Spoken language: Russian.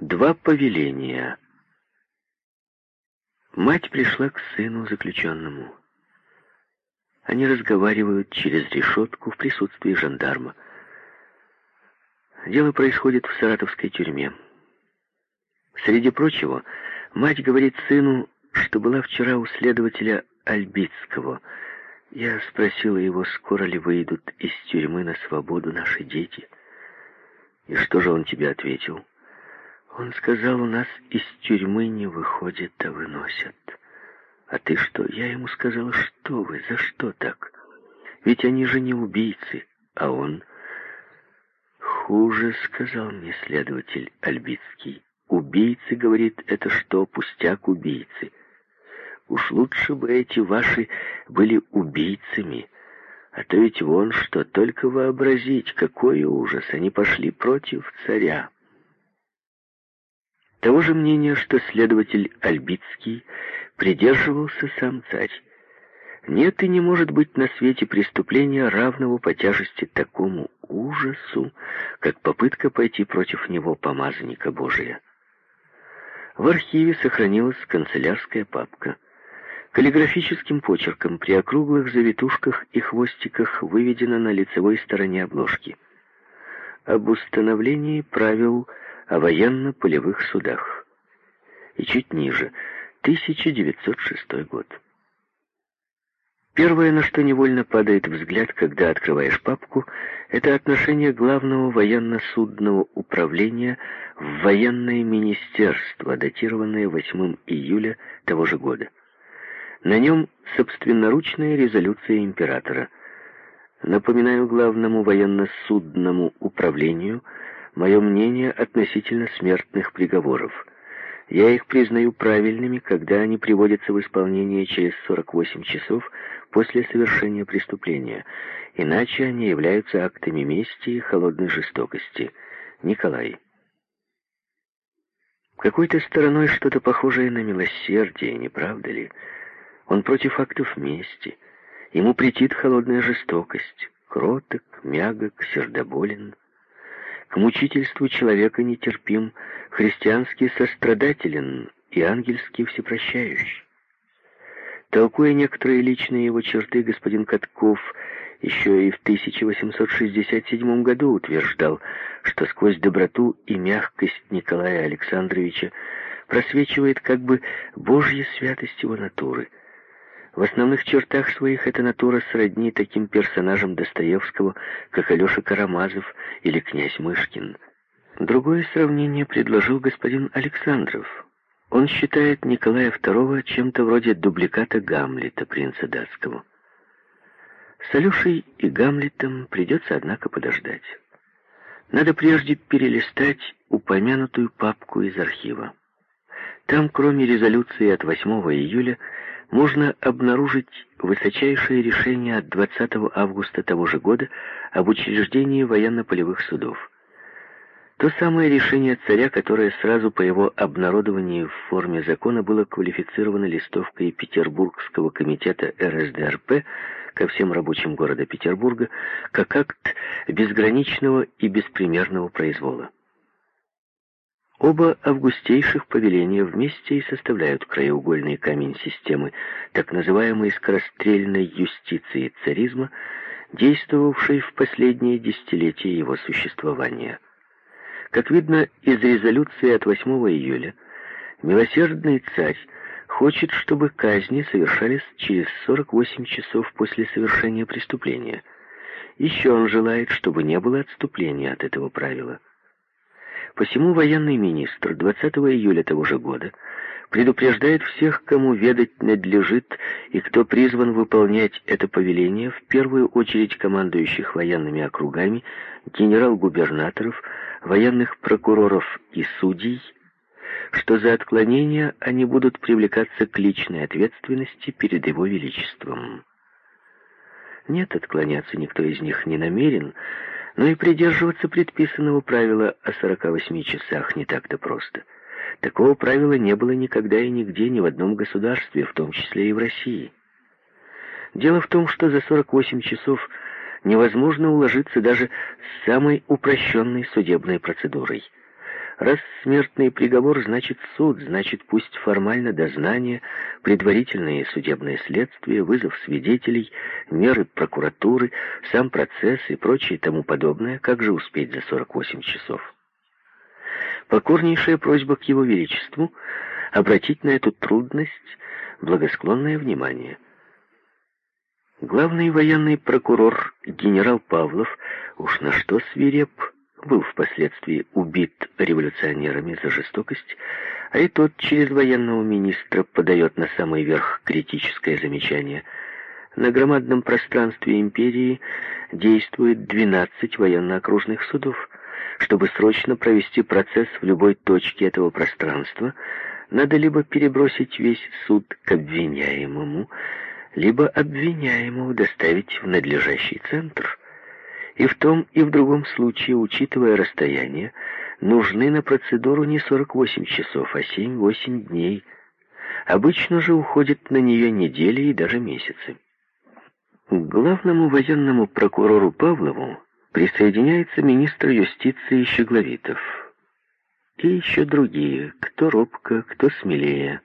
Два повеления. Мать пришла к сыну заключенному. Они разговаривают через решетку в присутствии жандарма. Дело происходит в саратовской тюрьме. Среди прочего, мать говорит сыну, что была вчера у следователя Альбицкого. Я спросила его, скоро ли выйдут из тюрьмы на свободу наши дети. И что же он тебе ответил? Он сказал, у нас из тюрьмы не выходят, а выносят. А ты что? Я ему сказала, что вы, за что так? Ведь они же не убийцы, а он... Хуже, сказал мне следователь Альбицкий. Убийцы, говорит, это что, пустяк убийцы. Уж лучше бы эти ваши были убийцами. А то ведь вон что, только вообразить, какой ужас. Они пошли против царя. Того же мнения, что следователь Альбицкий придерживался сам царь. Нет и не может быть на свете преступления, равного по тяжести такому ужасу, как попытка пойти против него помазанника Божия. В архиве сохранилась канцелярская папка. Каллиграфическим почерком при округлых завитушках и хвостиках выведено на лицевой стороне обложки. Об установлении правил о военно-полевых судах. И чуть ниже, 1906 год. Первое, на что невольно падает взгляд, когда открываешь папку, это отношение главного военно-судного управления в военное министерство, датированное 8 июля того же года. На нем собственноручная резолюция императора. Напоминаю главному военно-судному управлению мое мнение относительно смертных приговоров. Я их признаю правильными, когда они приводятся в исполнение через 48 часов после совершения преступления, иначе они являются актами мести и холодной жестокости. Николай. Какой-то стороной что-то похожее на милосердие, не правда ли? Он против актов мести. Ему претит холодная жестокость. Кроток, мягок, сердоболен. К мучительству человека нетерпим, христианский сострадателен и ангельский всепрощающий. Толкуя некоторые личные его черты, господин Катков еще и в 1867 году утверждал, что сквозь доброту и мягкость Николая Александровича просвечивает как бы Божья святость его натуры. В основных чертах своих эта натура сродни таким персонажам Достоевского, как Алеша Карамазов или князь Мышкин. Другое сравнение предложил господин Александров. Он считает Николая II чем-то вроде дубликата Гамлета, принца датского. С Алешей и Гамлетом придется, однако, подождать. Надо прежде перелистать упомянутую папку из архива. Там, кроме резолюции от 8 июля, можно обнаружить высочайшее решение от 20 августа того же года об учреждении военно-полевых судов. То самое решение царя, которое сразу по его обнародовании в форме закона было квалифицировано листовкой Петербургского комитета РСДРП ко всем рабочим города Петербурга как акт безграничного и беспримерного произвола. Оба августейших повеления вместе и составляют краеугольный камень системы так называемой скорострельной юстиции царизма, действовавшей в последние десятилетия его существования. Как видно из резолюции от 8 июля, милосердный царь хочет, чтобы казни совершались через 48 часов после совершения преступления. Еще он желает, чтобы не было отступления от этого правила. Посему военный министр 20 июля того же года предупреждает всех, кому ведать надлежит и кто призван выполнять это повеление, в первую очередь командующих военными округами, генерал-губернаторов, военных прокуроров и судей, что за отклонения они будут привлекаться к личной ответственности перед его величеством. Нет, отклоняться никто из них не намерен, но и придерживаться предписанного правила о 48 часах не так-то просто. Такого правила не было никогда и нигде, ни в одном государстве, в том числе и в России. Дело в том, что за 48 часов невозможно уложиться даже с самой упрощенной судебной процедурой. Раз смертный приговор, значит суд, значит пусть формально дознание, предварительное судебное следствие, вызов свидетелей, меры прокуратуры, сам процесс и прочее тому подобное. Как же успеть за 48 часов? Покорнейшая просьба к его величеству обратить на эту трудность благосклонное внимание. Главный военный прокурор генерал Павлов уж на что свиреп, был впоследствии убит революционерами за жестокость, а и тот через военного министра подает на самый верх критическое замечание. На громадном пространстве империи действует 12 военно-окружных судов. Чтобы срочно провести процесс в любой точке этого пространства, надо либо перебросить весь суд к обвиняемому, либо обвиняемого доставить в надлежащий центр – и в том, и в другом случае, учитывая расстояние, нужны на процедуру не 48 часов, а 7-8 дней. Обычно же уходят на нее недели и даже месяцы. К главному военному прокурору Павлову присоединяется министр юстиции Щегловитов. И еще другие, кто робко, кто смелее.